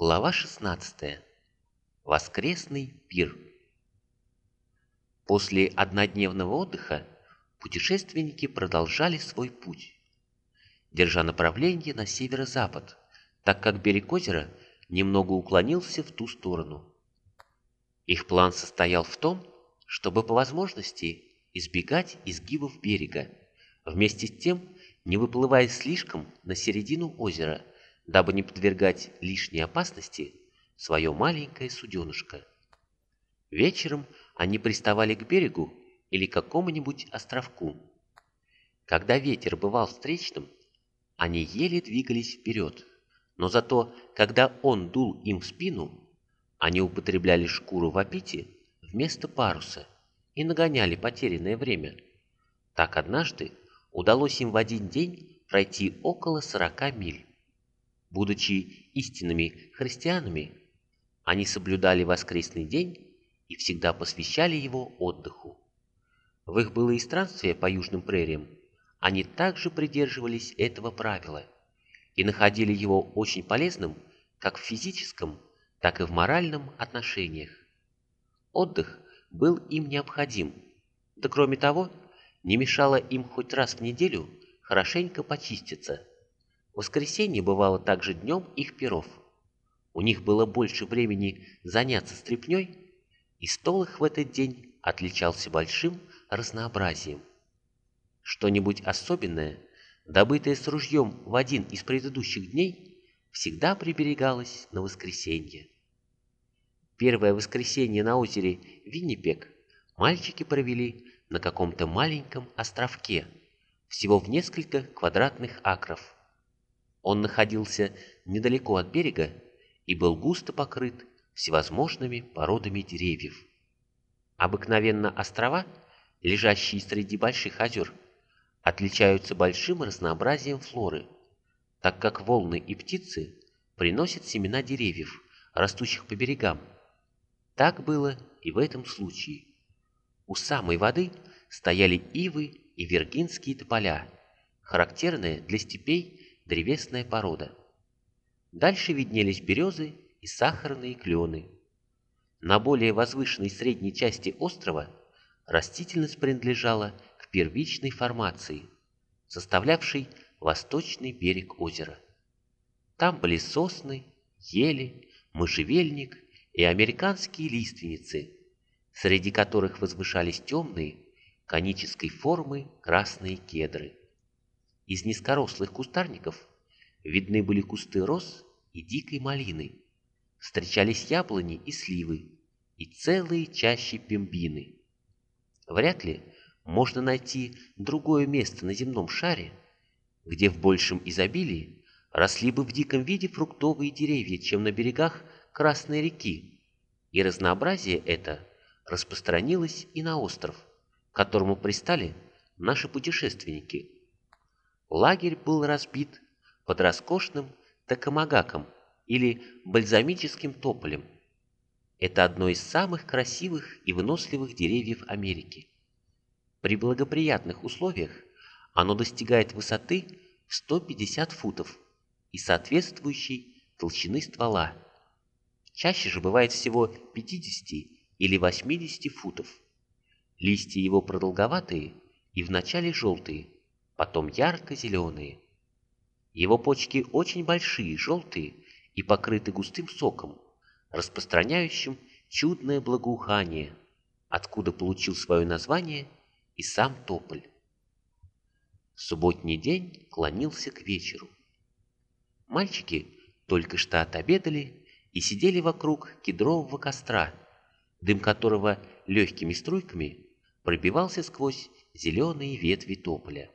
Глава 16. Воскресный пир. После однодневного отдыха путешественники продолжали свой путь, держа направление на северо-запад, так как берег озера немного уклонился в ту сторону. Их план состоял в том, чтобы по возможности избегать изгибов берега, вместе с тем не выплывая слишком на середину озера, дабы не подвергать лишней опасности свое маленькое суденышко. Вечером они приставали к берегу или к какому-нибудь островку. Когда ветер бывал встречным, они еле двигались вперед, но зато, когда он дул им в спину, они употребляли шкуру в апите вместо паруса и нагоняли потерянное время. Так однажды удалось им в один день пройти около 40 миль. Будучи истинными христианами, они соблюдали воскресный день и всегда посвящали его отдыху. В их былые странствия по южным прериям они также придерживались этого правила и находили его очень полезным как в физическом, так и в моральном отношениях. Отдых был им необходим, да кроме того, не мешало им хоть раз в неделю хорошенько почиститься. Воскресенье бывало также днем их перов. У них было больше времени заняться стряпнёй, и стол их в этот день отличался большим разнообразием. Что-нибудь особенное, добытое с ружьем в один из предыдущих дней, всегда приберегалось на воскресенье. Первое воскресенье на озере Виннипек мальчики провели на каком-то маленьком островке, всего в несколько квадратных акров. Он находился недалеко от берега и был густо покрыт всевозможными породами деревьев. Обыкновенно острова, лежащие среди больших озер, отличаются большим разнообразием флоры, так как волны и птицы приносят семена деревьев, растущих по берегам. Так было и в этом случае. У самой воды стояли ивы и виргинские тополя, характерная для степей древесная порода. Дальше виднелись березы и сахарные клены. На более возвышенной средней части острова растительность принадлежала к первичной формации, составлявшей восточный берег озера. Там были сосны, ели, можжевельник и американские лиственницы, среди которых возвышались темные, конической формы красные кедры. Из низкорослых кустарников видны были кусты роз и дикой малины, встречались яблони и сливы, и целые чащи пембины. Вряд ли можно найти другое место на земном шаре, где в большем изобилии росли бы в диком виде фруктовые деревья, чем на берегах Красной реки, и разнообразие это распространилось и на остров, к которому пристали наши путешественники. Лагерь был разбит под роскошным токомагаком или бальзамическим тополем. Это одно из самых красивых и выносливых деревьев Америки. При благоприятных условиях оно достигает высоты в 150 футов и соответствующей толщины ствола. Чаще же бывает всего 50 или 80 футов. Листья его продолговатые и вначале желтые, потом ярко-зеленые. Его почки очень большие, желтые и покрыты густым соком, распространяющим чудное благоухание, откуда получил свое название и сам тополь. Субботний день клонился к вечеру. Мальчики только что отобедали и сидели вокруг кедрового костра, дым которого легкими струйками пробивался сквозь зеленые ветви тополя.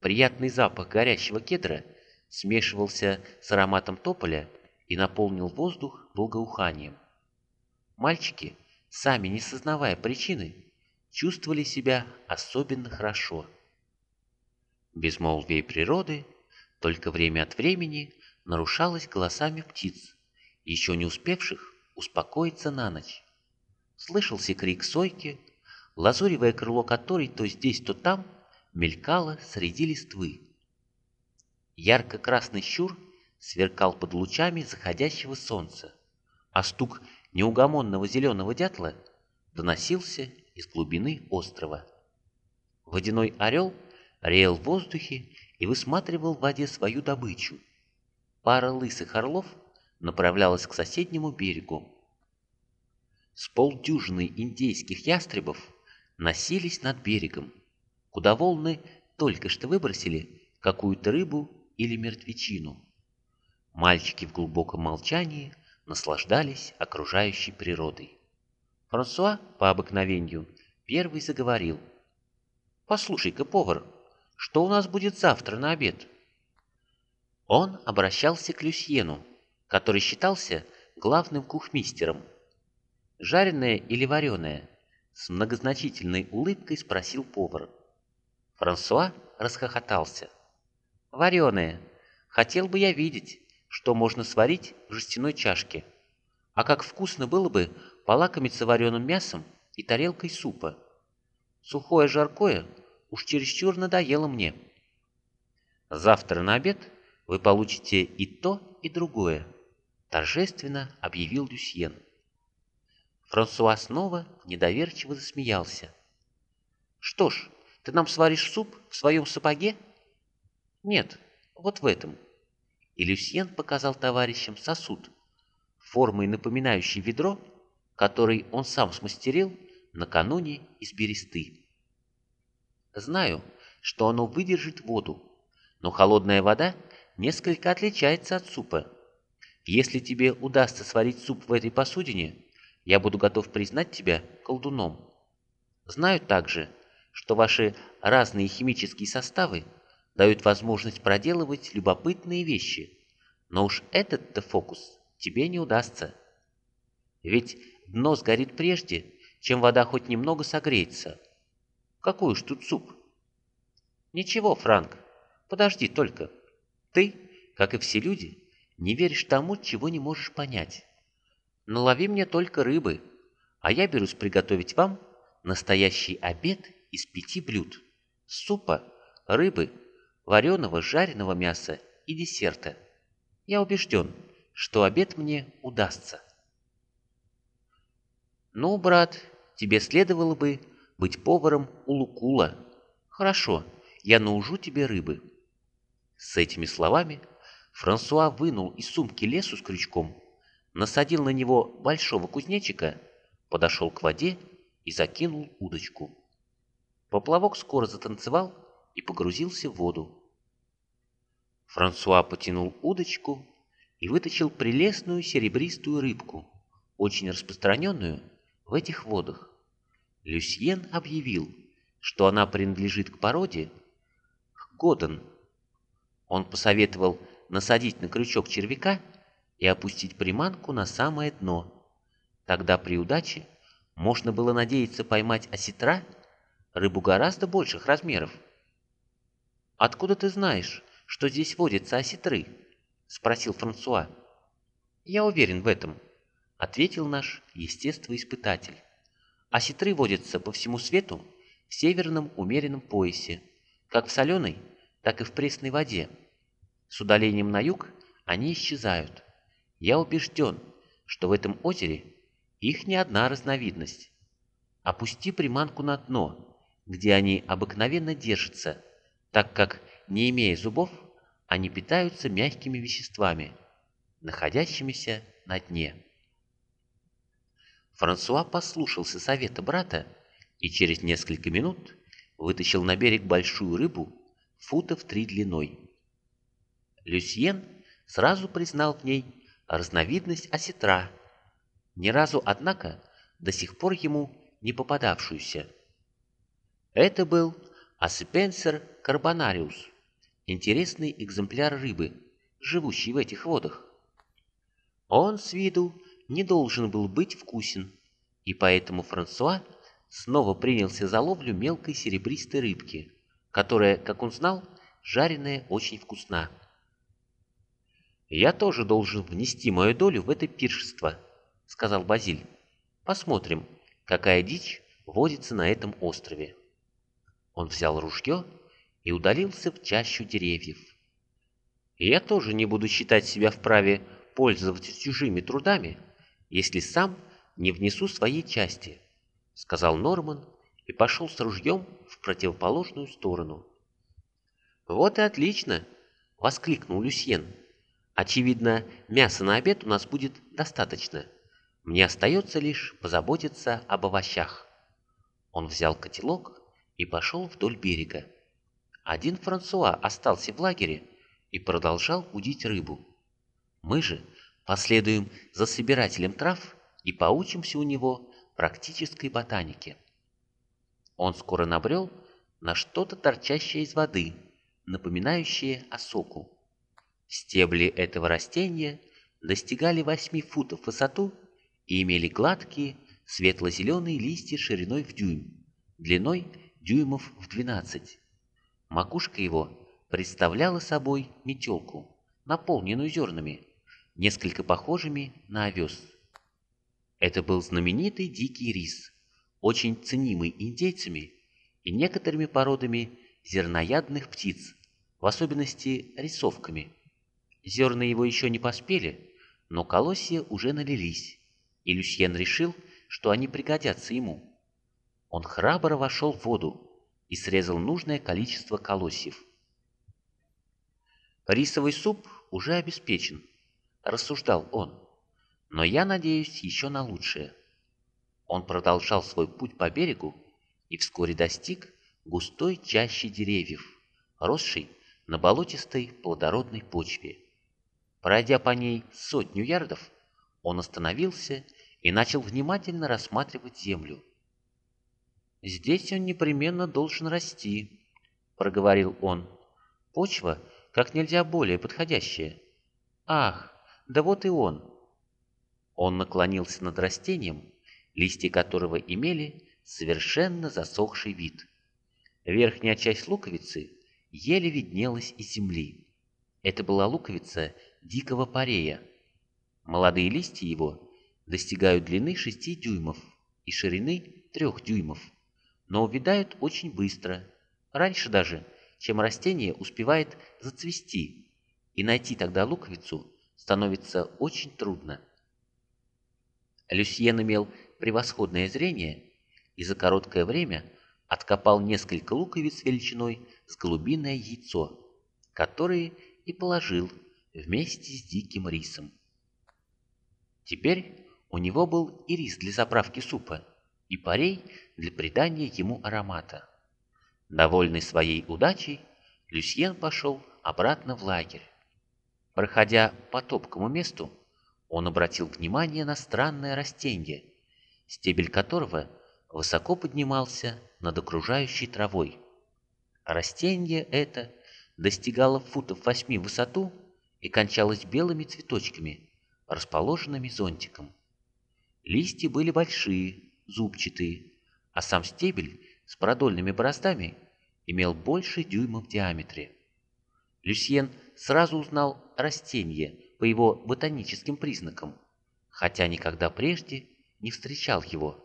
Приятный запах горящего кедра смешивался с ароматом тополя и наполнил воздух благоуханием. Мальчики, сами не сознавая причины, чувствовали себя особенно хорошо. Безмолвие природы только время от времени нарушалось голосами птиц, еще не успевших успокоиться на ночь. Слышался крик сойки, лазуревое крыло которой то здесь, то там мелькало среди листвы. Ярко-красный щур сверкал под лучами заходящего солнца, а стук неугомонного зеленого дятла доносился из глубины острова. Водяной орел реял в воздухе и высматривал в воде свою добычу. Пара лысых орлов направлялась к соседнему берегу. С полдюжины индейских ястребов носились над берегом, куда волны только что выбросили какую-то рыбу или мертвечину. Мальчики в глубоком молчании наслаждались окружающей природой. Франсуа, по обыкновению, первый заговорил. «Послушай-ка, повар, что у нас будет завтра на обед?» Он обращался к Люсьену, который считался главным кухмистером. «Жареное или вареное?» С многозначительной улыбкой спросил повар. Франсуа расхохотался. «Вареное. Хотел бы я видеть, что можно сварить в жестяной чашке. А как вкусно было бы полакомиться вареным мясом и тарелкой супа. Сухое жаркое уж чересчур надоело мне. Завтра на обед вы получите и то, и другое, торжественно объявил Люсьен. Франсуа снова недоверчиво засмеялся. «Что ж, ты нам сваришь суп в своем сапоге?» «Нет, вот в этом», и Люсьен показал товарищам сосуд, формой напоминающий ведро, который он сам смастерил накануне из бересты. Знаю, что оно выдержит воду, но холодная вода несколько отличается от супа. Если тебе удастся сварить суп в этой посудине, я буду готов признать тебя колдуном. Знаю также, что ваши разные химические составы дают возможность проделывать любопытные вещи. Но уж этот-то фокус тебе не удастся. Ведь дно сгорит прежде, чем вода хоть немного согреется. Какой уж тут суп? Ничего, Франк, подожди только. Ты, как и все люди, не веришь тому, чего не можешь понять. Налови мне только рыбы, а я берусь приготовить вам настоящий обед из пяти блюд. Супа, рыбы, вареного жареного мяса и десерта. Я убежден, что обед мне удастся. Ну, брат, тебе следовало бы быть поваром у Лукула. Хорошо, я наужу тебе рыбы. С этими словами Франсуа вынул из сумки лесу с крючком, насадил на него большого кузнечика, подошел к воде и закинул удочку. Поплавок скоро затанцевал и погрузился в воду. Франсуа потянул удочку и вытащил прелестную серебристую рыбку, очень распространенную в этих водах. Люсьен объявил, что она принадлежит к породе Годен. Он посоветовал насадить на крючок червяка и опустить приманку на самое дно. Тогда при удаче можно было надеяться поймать осетра, рыбу гораздо больших размеров. «Откуда ты знаешь, что здесь водятся осетры?» — спросил Франсуа. «Я уверен в этом», — ответил наш естествоиспытатель. «Осетры водятся по всему свету в северном умеренном поясе, как в соленой, так и в пресной воде. С удалением на юг они исчезают. Я убежден, что в этом озере их не одна разновидность. Опусти приманку на дно, где они обыкновенно держатся, так как, не имея зубов, они питаются мягкими веществами, находящимися на дне. Франсуа послушался совета брата и через несколько минут вытащил на берег большую рыбу футов три длиной. Люсьен сразу признал в ней разновидность осетра, ни разу, однако, до сих пор ему не попадавшуюся. Это был Аспенсер карбонариус, интересный экземпляр рыбы, живущий в этих водах. Он с виду не должен был быть вкусен, и поэтому Франсуа снова принялся за ловлю мелкой серебристой рыбки, которая, как он знал, жареная очень вкусна. «Я тоже должен внести мою долю в это пиршество», — сказал Базиль. «Посмотрим, какая дичь водится на этом острове». Он взял ружье и удалился в чащу деревьев. Я тоже не буду считать себя вправе пользоваться чужими трудами, если сам не внесу своей части, — сказал Норман и пошел с ружьем в противоположную сторону. «Вот и отлично!» — воскликнул Люсьен. «Очевидно, мяса на обед у нас будет достаточно. Мне остается лишь позаботиться об овощах». Он взял котелок и пошел вдоль берега. Один Франсуа остался в лагере и продолжал удить рыбу. Мы же последуем за собирателем трав и поучимся у него практической ботанике. Он скоро набрел на что-то торчащее из воды, напоминающее осоку. Стебли этого растения достигали 8 футов в высоту и имели гладкие светло-зеленые листья шириной в дюйм, длиной дюймов в 12. Макушка его представляла собой метелку, наполненную зернами, несколько похожими на овес. Это был знаменитый дикий рис, очень ценимый индейцами и некоторыми породами зерноядных птиц, в особенности рисовками. Зерна его еще не поспели, но колосья уже налились, и Люсьен решил, что они пригодятся ему. Он храбро вошел в воду и срезал нужное количество колосьев. «Рисовый суп уже обеспечен», — рассуждал он, — «но я надеюсь еще на лучшее». Он продолжал свой путь по берегу и вскоре достиг густой чащи деревьев, росшей на болотистой плодородной почве. Пройдя по ней сотню ярдов, он остановился и начал внимательно рассматривать землю. «Здесь он непременно должен расти», — проговорил он. «Почва как нельзя более подходящая. Ах, да вот и он!» Он наклонился над растением, листья которого имели совершенно засохший вид. Верхняя часть луковицы еле виднелась из земли. Это была луковица дикого парея. Молодые листья его достигают длины 6 дюймов и ширины 3 дюймов но увядают очень быстро, раньше даже, чем растение успевает зацвести, и найти тогда луковицу становится очень трудно. Люсьен имел превосходное зрение и за короткое время откопал несколько луковиц величиной с голубиное яйцо, которые и положил вместе с диким рисом. Теперь у него был и рис для заправки супа, и парей для придания ему аромата. Довольный своей удачей, Люсьен пошел обратно в лагерь. Проходя по топкому месту, он обратил внимание на странное растение, стебель которого высоко поднимался над окружающей травой. Растение это достигало футов восьми в высоту и кончалось белыми цветочками, расположенными зонтиком. Листья были большие, зубчатые, а сам стебель с продольными бороздами имел больше дюйма в диаметре. Люсьен сразу узнал растение по его ботаническим признакам, хотя никогда прежде не встречал его.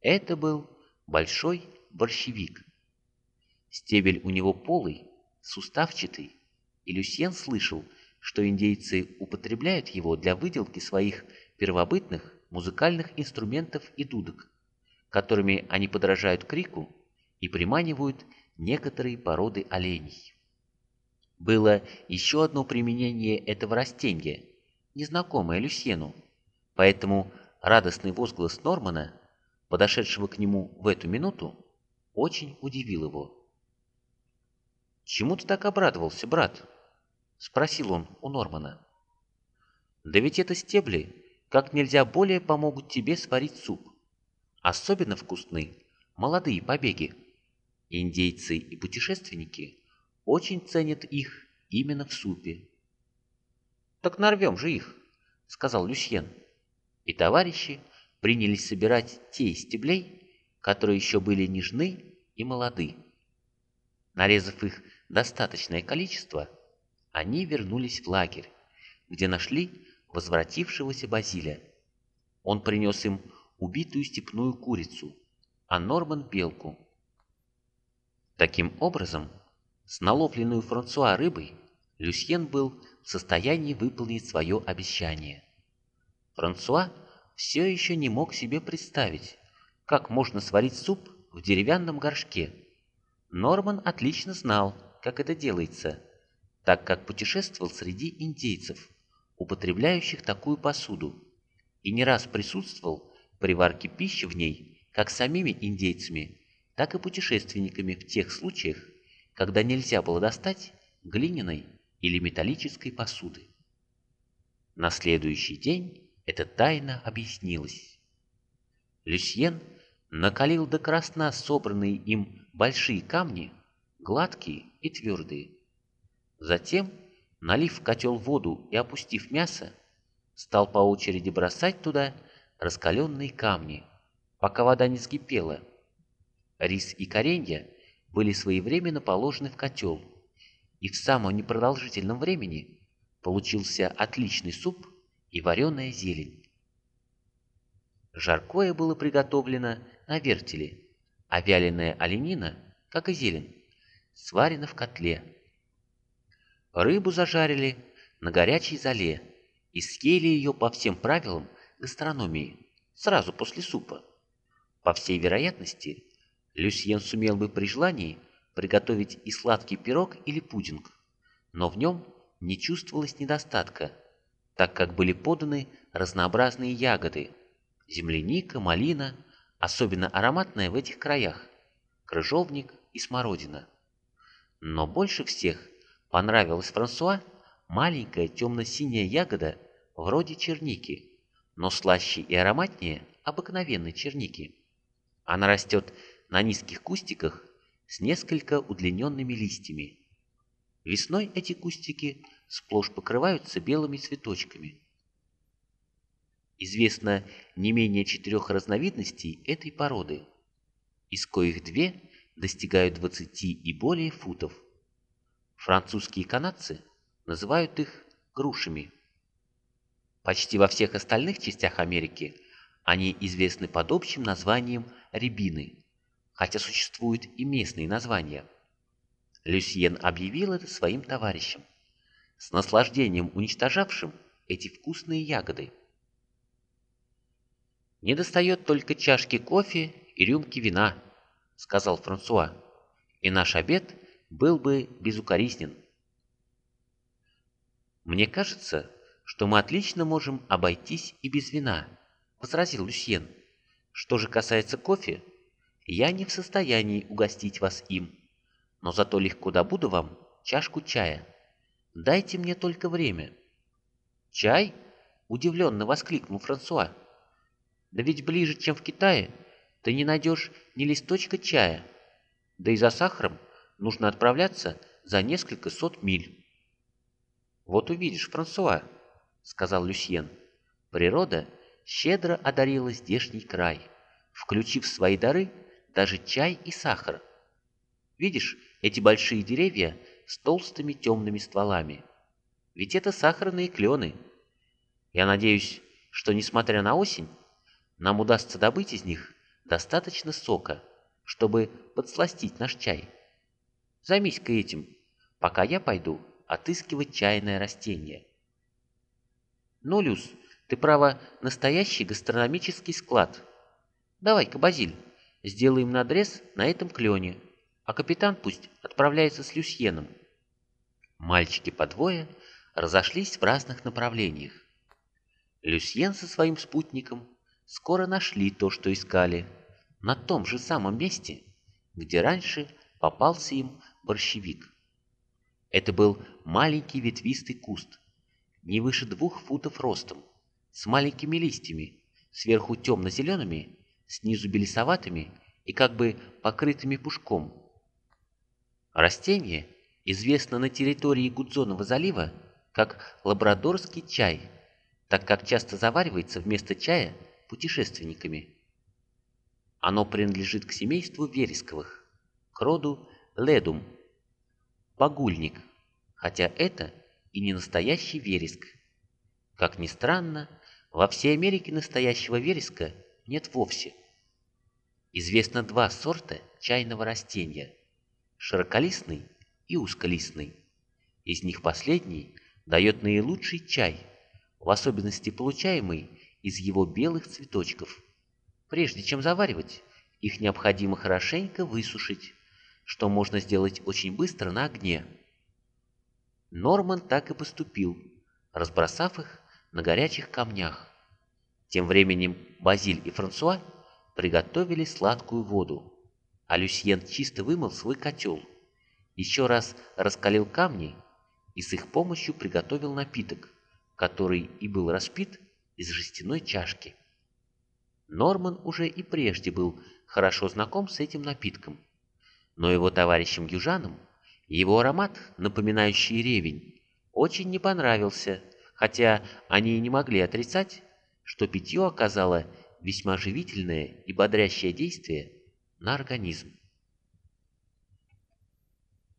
Это был большой борщевик. Стебель у него полый, суставчатый, и Люсьен слышал, что индейцы употребляют его для выделки своих первобытных музыкальных инструментов и дудок, которыми они подражают крику и приманивают некоторые породы оленей. Было еще одно применение этого растения, незнакомое Люсьену, поэтому радостный возглас Нормана, подошедшего к нему в эту минуту, очень удивил его. «Чему ты так обрадовался, брат?» — спросил он у Нормана. «Да ведь это стебли, как нельзя более помогут тебе сварить суп. Особенно вкусны молодые побеги. Индейцы и путешественники очень ценят их именно в супе. «Так нарвем же их», — сказал Люсьен. И товарищи принялись собирать те из стеблей, которые еще были нежны и молоды. Нарезав их достаточное количество, они вернулись в лагерь, где нашли возвратившегося Базиля. Он принес им убитую степную курицу, а Норман – белку. Таким образом, с наловленную Франсуа рыбой Люсьен был в состоянии выполнить свое обещание. Франсуа все еще не мог себе представить, как можно сварить суп в деревянном горшке. Норман отлично знал, как это делается, так как путешествовал среди индейцев, употребляющих такую посуду, и не раз присутствовал при варке пищи в ней как самими индейцами, так и путешественниками в тех случаях, когда нельзя было достать глиняной или металлической посуды. На следующий день эта тайна объяснилась. Люсьен накалил до красна собранные им большие камни, гладкие и твердые. Затем, налив в котел воду и опустив мясо, стал по очереди бросать туда раскаленные камни, пока вода не вскипела. Рис и коренья были своевременно положены в котел, и в самом непродолжительном времени получился отличный суп и вареная зелень. Жаркое было приготовлено на вертеле, а вяленая оленина, как и зелень, сварена в котле. Рыбу зажарили на горячей золе и съели ее по всем правилам гастрономии, сразу после супа. По всей вероятности, Люсьен сумел бы при желании приготовить и сладкий пирог или пудинг, но в нем не чувствовалось недостатка, так как были поданы разнообразные ягоды – земляника, малина, особенно ароматная в этих краях, крыжовник и смородина. Но больше всех понравилась Франсуа маленькая темно-синяя ягода вроде черники, но слаще и ароматнее обыкновенной черники. Она растет на низких кустиках с несколько удлиненными листьями. Весной эти кустики сплошь покрываются белыми цветочками. Известно не менее четырех разновидностей этой породы, из коих две достигают 20 и более футов. Французские канадцы называют их грушами. Почти во всех остальных частях Америки они известны под общим названием рябины хотя существуют и местные названия. Люсьен объявил это своим товарищам, с наслаждением уничтожавшим эти вкусные ягоды. «Не достает только чашки кофе и рюмки вина», — сказал Франсуа, «и наш обед был бы безукоризнен». «Мне кажется, что мы отлично можем обойтись и без вина», — возразил Люсьен. «Что же касается кофе, я не в состоянии угостить вас им, но зато легко добуду вам чашку чая. Дайте мне только время». «Чай?» – удивленно воскликнул Франсуа. «Да ведь ближе, чем в Китае, ты не найдешь ни листочка чая. Да и за сахаром нужно отправляться за несколько сот миль». «Вот увидишь, Франсуа», — сказал Люсьен. «Природа щедро одарила здешний край, включив в свои дары даже чай и сахар. Видишь эти большие деревья с толстыми темными стволами? Ведь это сахарные клены. Я надеюсь, что, несмотря на осень, нам удастся добыть из них достаточно сока, чтобы подсластить наш чай. Займись-ка этим, пока я пойду отыскивать чайное растение. Ну, Люс, ты, право, настоящий гастрономический склад. Давай-ка, Базиль, Сделаем надрез на этом клене, а капитан пусть отправляется с Люсьеном. Мальчики по двое разошлись в разных направлениях. Люсьен со своим спутником скоро нашли то, что искали, на том же самом месте, где раньше попался им борщевик. Это был маленький ветвистый куст, не выше двух футов ростом, с маленькими листьями, сверху темно-зелеными снизу белесоватыми и как бы покрытыми пушком. Растение известно на территории Гудзонова залива как лабрадорский чай, так как часто заваривается вместо чая путешественниками. Оно принадлежит к семейству вересковых, к роду ледум, багульник, хотя это и не настоящий вереск. Как ни странно, во всей Америке настоящего вереска нет вовсе. Известно два сорта чайного растения – широколистный и узколистный. Из них последний дает наилучший чай, в особенности получаемый из его белых цветочков. Прежде чем заваривать, их необходимо хорошенько высушить, что можно сделать очень быстро на огне. Норман так и поступил, разбросав их на горячих камнях. Тем временем Базиль и Франсуа приготовили сладкую воду, а Люсьен чисто вымыл свой котел, еще раз раскалил камни и с их помощью приготовил напиток, который и был распит из жестяной чашки. Норман уже и прежде был хорошо знаком с этим напитком, но его товарищам-южанам его аромат, напоминающий ревень, очень не понравился, хотя они и не могли отрицать, что питье оказало весьма живительное и бодрящее действие на организм.